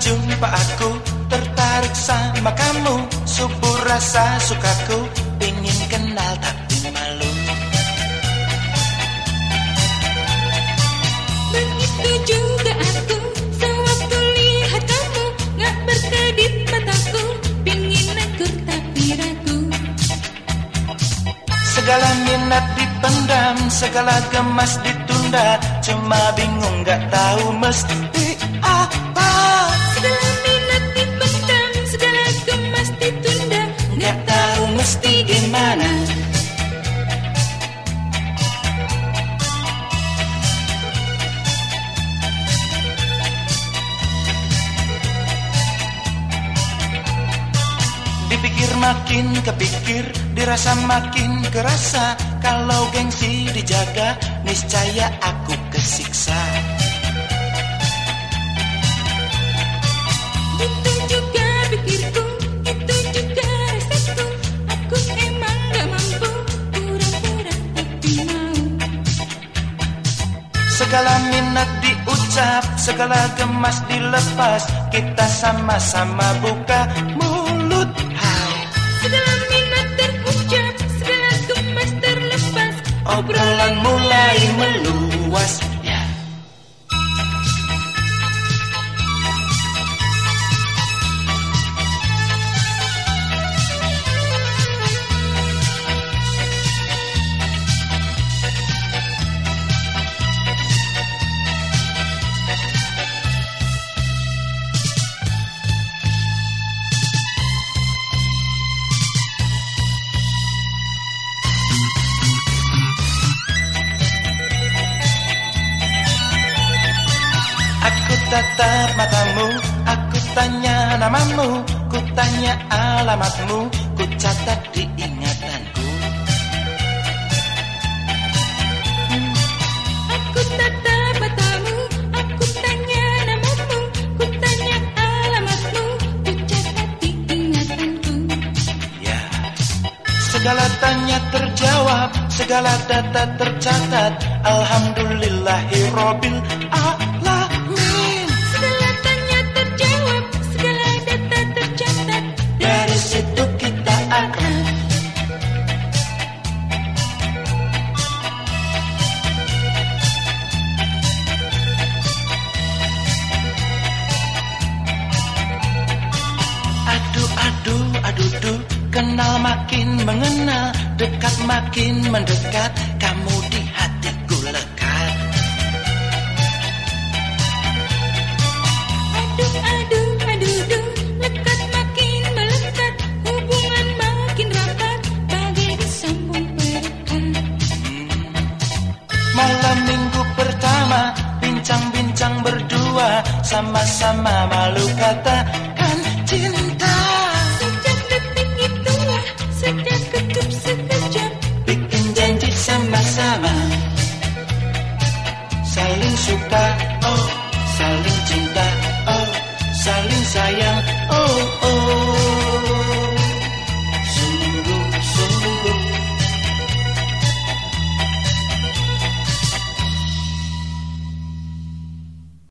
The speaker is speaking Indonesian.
jumpa aku Tertarik sama kamu. Subur rasa sukaku Ingin kenal tapi malu. Begitu juga aku Sewaktu lihat kamu Gak berkedip mataku. Pingin negur tapi ragu. Segala minat dipendam Segala gemas ditunda. Cuma bingung gak tahu mesti apa? Segala minat dipendam Segala gemas ditunda. Gak tahu mesti gimana. Dipikir makin kepikir, dirasa makin kerasa. Kalau gengsi dijaga, niscaya aku kesiksa Segala minat diucap, segala gemas dilepas Kita sama-sama buka mulut. Hai Segala minat terucap Segala gemas terlepas Obrolan mulai meluas tatap matamu, aku tanya namamu, ku tanya alamatmu, ku catat di ingatanku. Aku tatap matamu Aku tanya namamu Ku tanya alamatmu Ku catat di ingatanku Ya, segala tanya terjawab, segala data tercatat. Alhamdulillahirobbil alamin. Mengenal Dekat makin mendekat Kamu di hatiku lekat. Aduh, aduh, aduh, duh Lekat makin melekat Hubungan makin rapat Bagai disambung perekat Malam minggu pertama Bincang-bincang berdua Sama-sama malu katakan cinta Yeah.